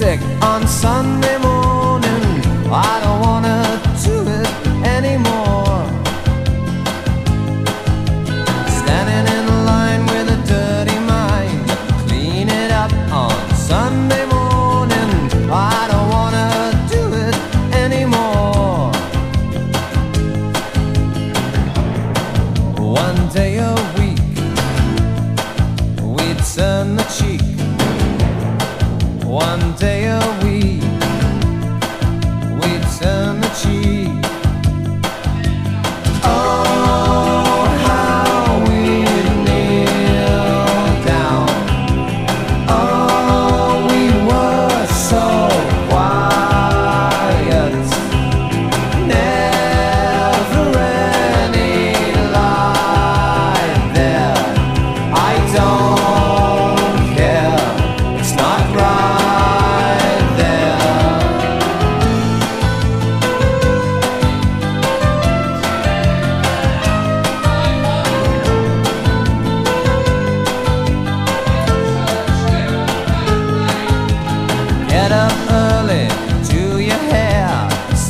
sick on Sunday morning. I don't wanna do it anymore. Standing in line with a dirty mind, clean it up on Sunday morning. I don't wanna do it anymore. One day a week, we'd turn the cheek one day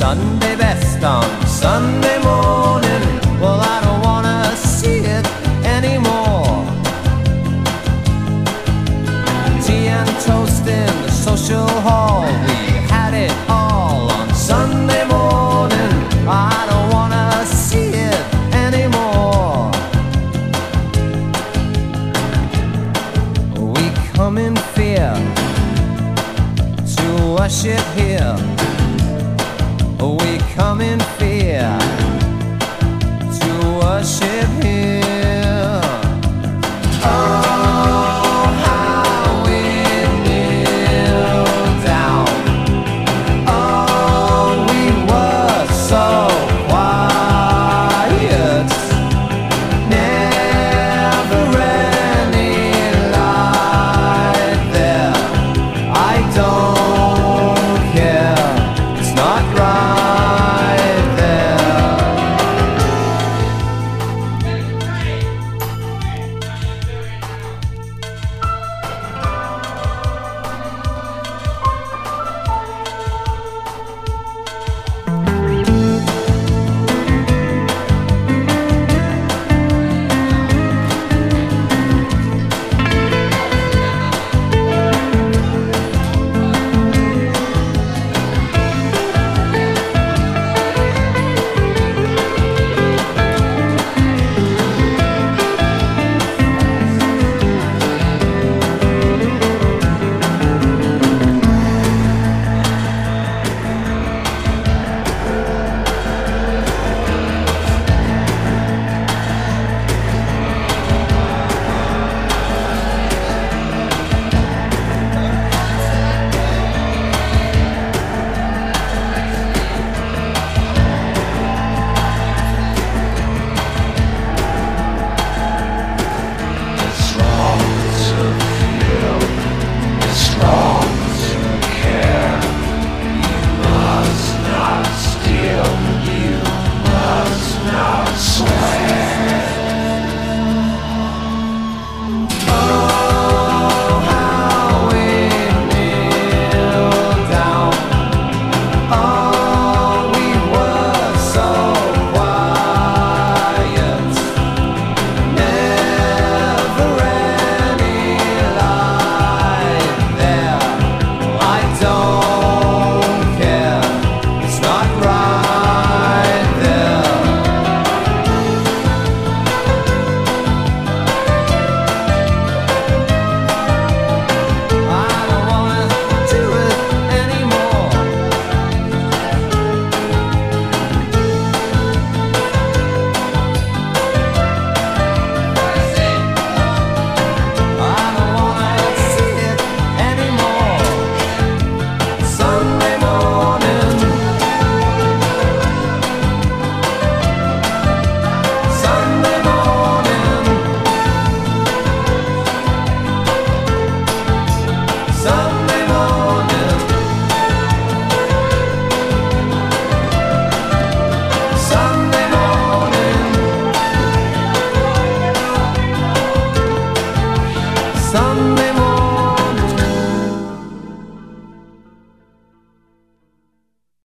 Sunday best on Sunday morning. Well, I don't wanna see it anymore. Tea and toast in the social hall. We had it all on Sunday morning. I don't wanna see it anymore. We come in fear to worship here.